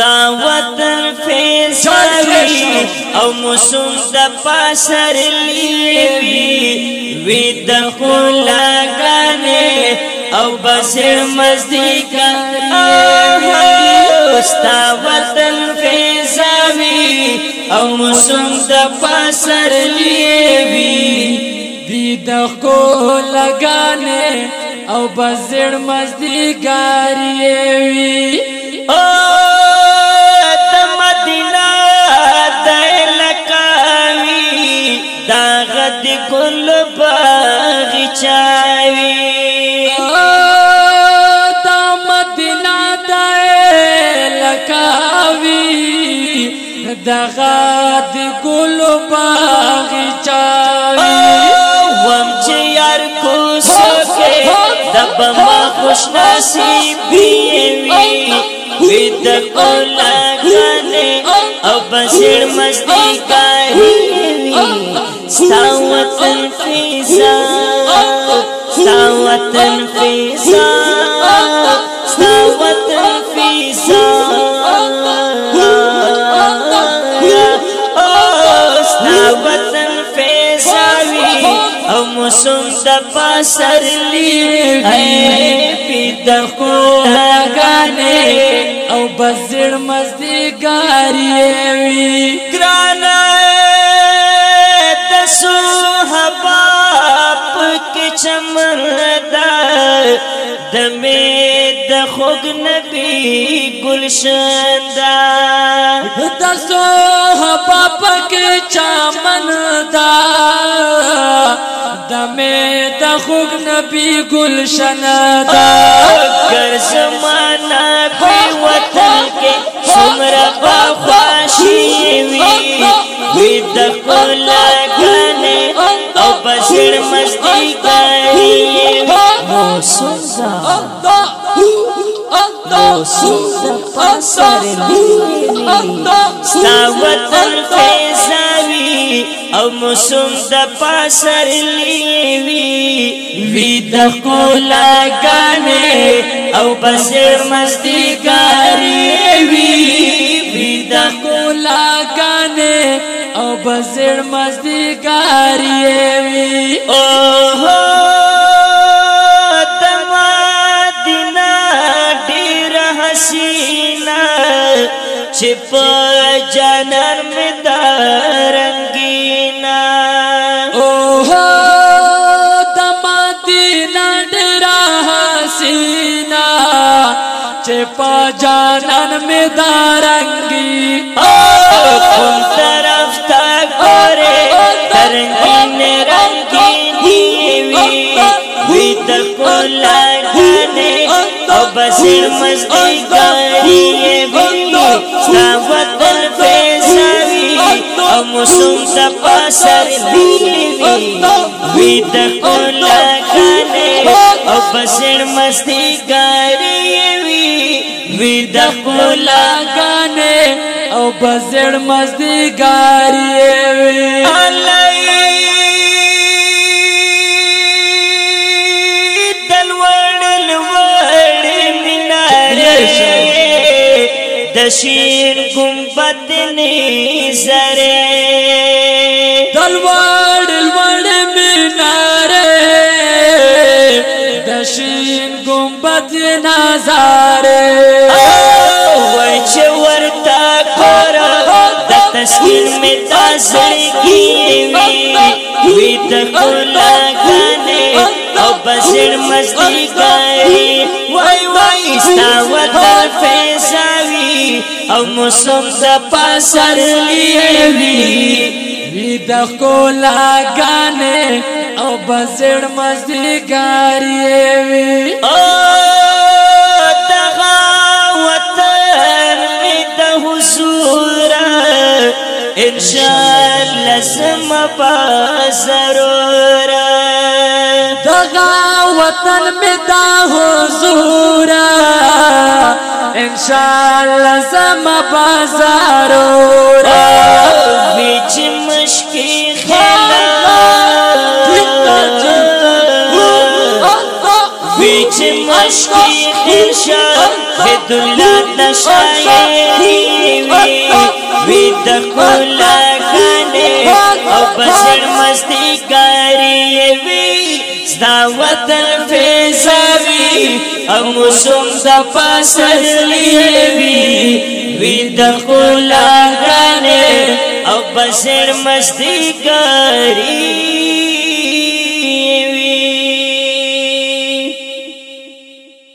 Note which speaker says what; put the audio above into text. Speaker 1: دا وطن فیصلی او موسم د پاسر لیوی وی د خلا غنه او بس مزدیکا استا وطن فیصلی او موسم د پاسر لیوی دی د خلا غنه او بس مزدیکاری وی او دغه د ګل باغچا وم چې یار کو سکے دب ما خوش نصیبی وی وی د ګل غنه او بسیر مستی کوي ستا وطن فیضا ستا وطن فیضا موسم د پسرلی اے پید کو لگانے او بزړ مزدګاری وی ګران د صحابه پک چمن دا دمه د خوګ نبی گلشن دا د صحابه پک چمن دا می تا خوګ نبی گلشن دا گر زمانہ په وطن کې څومره بخواشي وي وي د خپل غنه او بشړ مستی کوي موسم دا شین پسر دی ستاوتن فیضاوی او موسم د پاسر لیوی وی د کولا گانے او بسیر مستی گاری وی وی د کولا گانے او بسیر مستی گاری وی او छिप जनम दरंगीना ओहो दमाती नड रहा सीना छिप जनम दरंगी उन तरफ तक रे रंगीन रंगीनी हुई तक लाने बसे मस्ती دعوت در پیشاوی او موسم تا پاسر دیوی وی د کولا کاله او بسړ مستی کاری وی وی د کولا کاله او بسړ مستی کاری وی دشین گمبت نی زرے دلوار دلوار مینارے دشین گمبت نازارے ویچ ورطا کورا دا تسکین میں تازرگی وی وی دکولا گانے او بسر مزدی گائے وی وی ستا وطا فیس او موسم د پسر لیوی وید کولا گانے او بزر مزدگاری وی او دغا وطن وید حضور انشاءاللہ سمپا ضرور دغا وطن وید حضور ان شاء الله زم بازار وچ مشکي خلا وچ مشکي خشا دنیا نشایری وی د کولا کنه او بسر مستی کاری وی ستا وطن فیضاوی موسم د پسرلی وی وی د خلا غنه او بشر مستی کاری